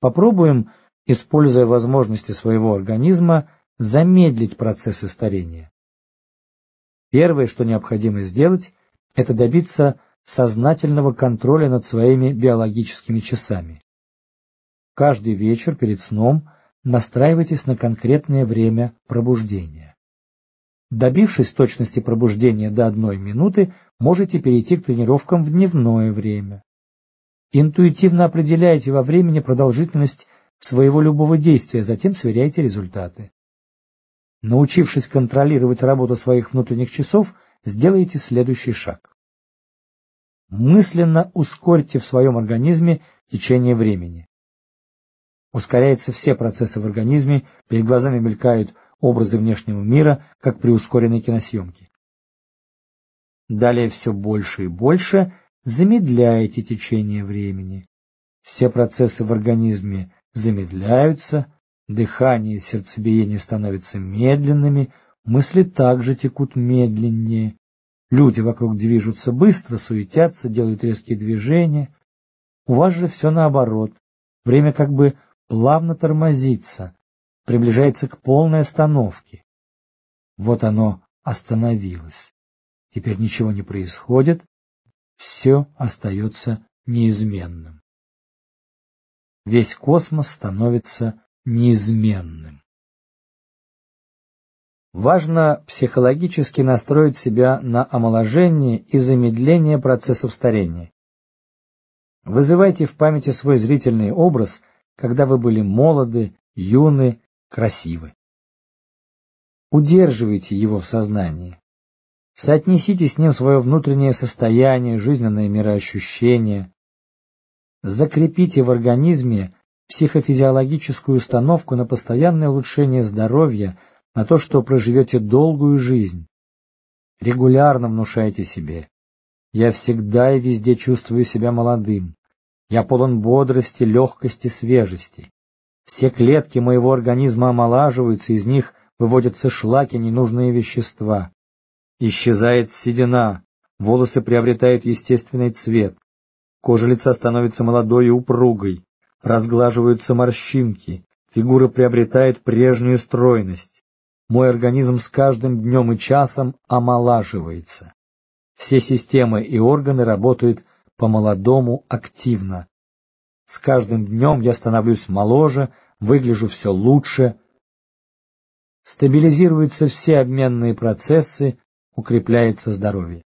Попробуем, используя возможности своего организма, замедлить процессы старения. Первое, что необходимо сделать, это добиться сознательного контроля над своими биологическими часами. Каждый вечер перед сном настраивайтесь на конкретное время пробуждения. Добившись точности пробуждения до одной минуты, можете перейти к тренировкам в дневное время. Интуитивно определяйте во времени продолжительность своего любого действия, затем сверяйте результаты. Научившись контролировать работу своих внутренних часов, сделайте следующий шаг. Мысленно ускорьте в своем организме течение времени. Ускоряются все процессы в организме, перед глазами мелькают образы внешнего мира, как при ускоренной киносъемке. Далее все больше и больше замедляете течение времени. Все процессы в организме замедляются, дыхание и сердцебиение становятся медленными, мысли также текут медленнее. Люди вокруг движутся быстро, суетятся, делают резкие движения. У вас же все наоборот. Время как бы плавно тормозится, приближается к полной остановке. Вот оно остановилось. Теперь ничего не происходит, все остается неизменным. Весь космос становится неизменным. Важно психологически настроить себя на омоложение и замедление процессов старения. Вызывайте в памяти свой зрительный образ, когда вы были молоды, юны, красивы. Удерживайте его в сознании. Соотнесите с ним свое внутреннее состояние, жизненные мироощущения. Закрепите в организме психофизиологическую установку на постоянное улучшение здоровья, на то, что проживете долгую жизнь. Регулярно внушайте себе. Я всегда и везде чувствую себя молодым. Я полон бодрости, легкости, свежести. Все клетки моего организма омолаживаются, из них выводятся шлаки, ненужные вещества. Исчезает седина, волосы приобретают естественный цвет, кожа лица становится молодой и упругой, разглаживаются морщинки, фигура приобретает прежнюю стройность. Мой организм с каждым днем и часом омолаживается. Все системы и органы работают по-молодому активно. С каждым днем я становлюсь моложе, выгляжу все лучше. Стабилизируются все обменные процессы, укрепляется здоровье.